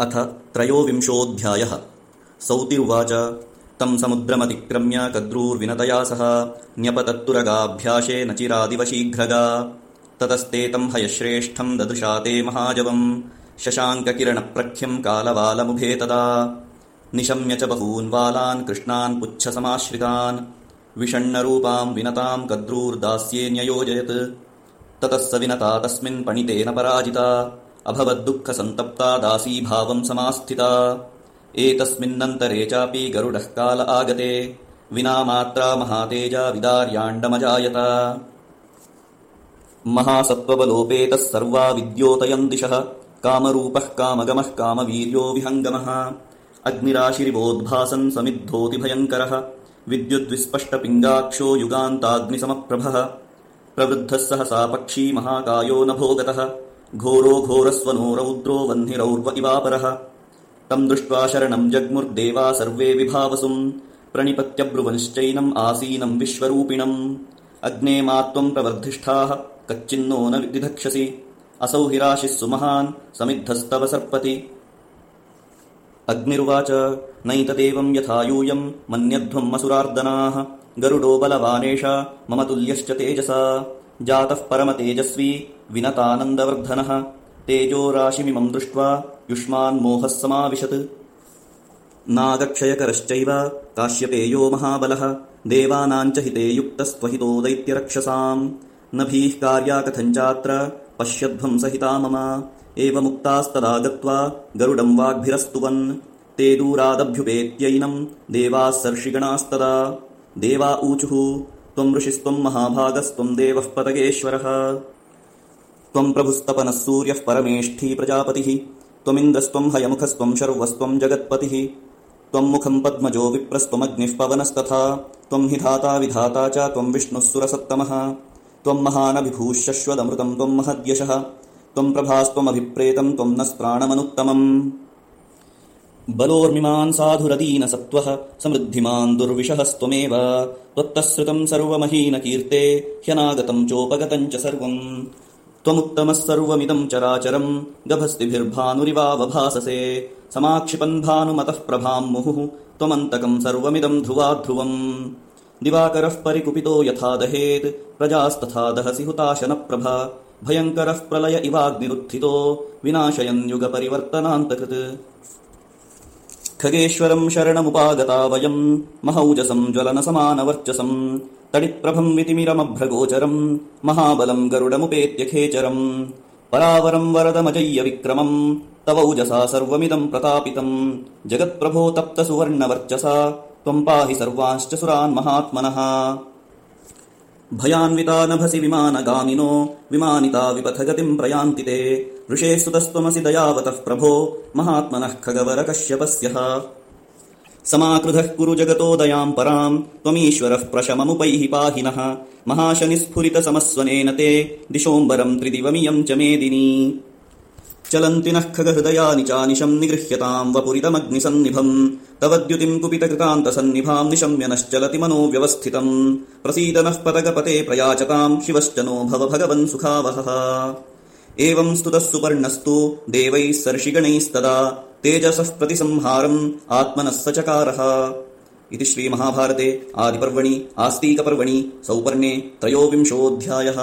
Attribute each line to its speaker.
Speaker 1: अथ त्रयोविंशोऽध्यायः। सौति उवाच। तम् समुद्रमतिक्रम्य कद्रूर्विनतया सह न्यपतत्तुरगाभ्यासे न चिरादिव शीघ्रगा। ततस्ते तम् हयश्रेष्ठम् ददृशा ते महाजवम्। शशाङ्ककिरणप्रख्यम् कालवालमुभे तदा। निशम्य च बहून् वालान् कृष्णान् पुच्छसमाश्रितान् विषण्णरूपाम् विनताम् कद्रूर्दास्ये ततः स विनता तस्मिन् पणितेन पराजिता अभवद्दुःखसन्तप्ता दासीभावम् समास्थिता। एतस्मिन्नन्तरे चापि गरुडः काल आगते। विना मात्रा महातेजा विदार्याण्डमजायत। महासत्त्वबलोपेतः सर्वा विद्योतयम् दिशः। कामरूपः कामगमः कामवीर्यो विहङ्गमः। अग्निराशिरिवोद्भासन् समिद्धोऽतिभयङ्करः विद्युद्विस्पष्टपिङ्गाक्षो युगान्ताग्निसमप्रभः। प्रवृद्धः सहसा पक्षी महाकायो नभोगतः घोरो घोरस्वनो रौद्रो वह्निरौर्व इवापरः। तम् दृष्ट्वा शरणम् जग्मुर्देवा सर्वे विभावसुम् प्रणिपत्यब्रुवंश्चैनम् आसीनम् विश्वरूपिणम्। अग्ने मा त्वम् प्रवर्धिष्ठाः कच्चिन्नो न विधक्षसि असौ हिराशिः सुमहान् समिद्धस्तव सर्पति। अग्निरुवाच नैतदेवम् यथा यूयम् मन्यध्वम् असुरार्दनाः। गरुडो बलवानेष मम तुल्यश्च तेजसा जातः परमतेजस्वी विनतानन्दवर्धनः तेजोराशिमिमम् दृष्ट्वा युष्मान्मोहः समाविशत्। नागक्षयकरश्चैव काश्यपेयो महाबलः देवानाम् च हिते युक्तस्त्वहितो दैत्यरक्षसाम्। न भीः कार्या कथञ्चात्र पश्यध्वंसहिता मम। एवमुक्तास्तदा गत्वा गरुडम् वाग्भिरस्तुवन् ते दूरादभ्युपेत्यैनम् देवाः सर्षिगणास्तदा। देवा ऊचुः त्वम् ऋषिस्त्वम् महाभागस्त्वम् देवः पतगेश्वरः। त्वम् प्रभुस्तपनः सूर्यः परमेष्ठी प्रजापतिः। त्वमिन्द्रस्त्वम् हयमुखस्त्वम् शर्वस्त्वम् जगत्पतिः। त्वम् मुखम् पद्मजो विप्रस्त्वमग्निः पवनस्तथा। त्वम् हि धाता विधाता च त्वम् विष्णुः सुरसत्तमः। त्वम् महानभिभूष्यश्वदमृतम् त्वम् महद्यशः। त्वम् प्रभास्त्वमभिप्रेतम् त्वम् नः प्राणमनुत्तमम् बलोर्मिमान् साधुरदीनसत्त्वः समृद्धिमान् दुर्विशहस्त्वमेव त्वत्तः श्रुतम् सर्वमहीनकीर्ते ह्यनागतम् चोपगतम् च सर्वम्। त्वमुत्तमः सर्वमिदम् चराचरम् गभस्तिभिर्भानुरिवावभाससे। समाक्षिपन् भानुमतः प्रभाम् मुहुः त्वमन्तकम् सर्वमिदम् ध्रुवाध्रुवम्। दिवाकरः परिकुपितो यथा दहेत् प्रजास्तथा दहसि हुताशनप्रभा। भयङ्करः प्रलय इवाग्निरुत्थितो विनाशयन् युगपरिवर्तनान्तकृत् खगेश्वरम् शरणमुपागता वयम् महौजसम् ज्वलनसमानवर्चसम् तडित्प्रभम् वितिमिरमभ्रगोचरम् महाबलम् गरुडमुपेत्यखेचरम् परावरम् वरदमजय्य विक्रमम् तवौजसा सर्वमिदम् प्रतापितम् जगत्प्रभो तप्तसुवर्णवर्चसा। त्वम् पाहि सर्वांश्च सुरान् महात्मनः भयान्विता नभसि विमानगामिनो विमानिता विपथगतिम् प्रयान्ति ते। ऋषे सुतस्त्वमसि दयावतः प्रभो महात्मनः खगवरकश्यपस्यः समाकृधः कुरु जगतो दयाम् पराम् त्वमीश्वरः प्रशममुपैः पाहि नः। महाशनिस्फुरितसमस्वनेन ते दिशोऽम्बरम् त्रिदिवमियम् च मेदिनी चलन्ति नः खगहृदयानि चानिशम् निगृह्यताम् वपुरितमग्निसन्निभम्। तवद्युतिम् कुपितकृतान्तसन्निभाम् निशम्य नश्चलति मनो व्यवस्थितम् प्रसीद नः पतगपते प्रयाचताम् शिवश्च नो भव भगवन् सुखावहः। एवम् स्तुतः सुपर्णस्तु देवैः सर्षिगणैस्तदा तेजसः प्रतिसंहारम् आत्मनः स चकारः इति श्रीमहाभारते आदिपर्वणि आस्तीकपर्वणि सौपर्णे त्रयोविंशोऽध्यायः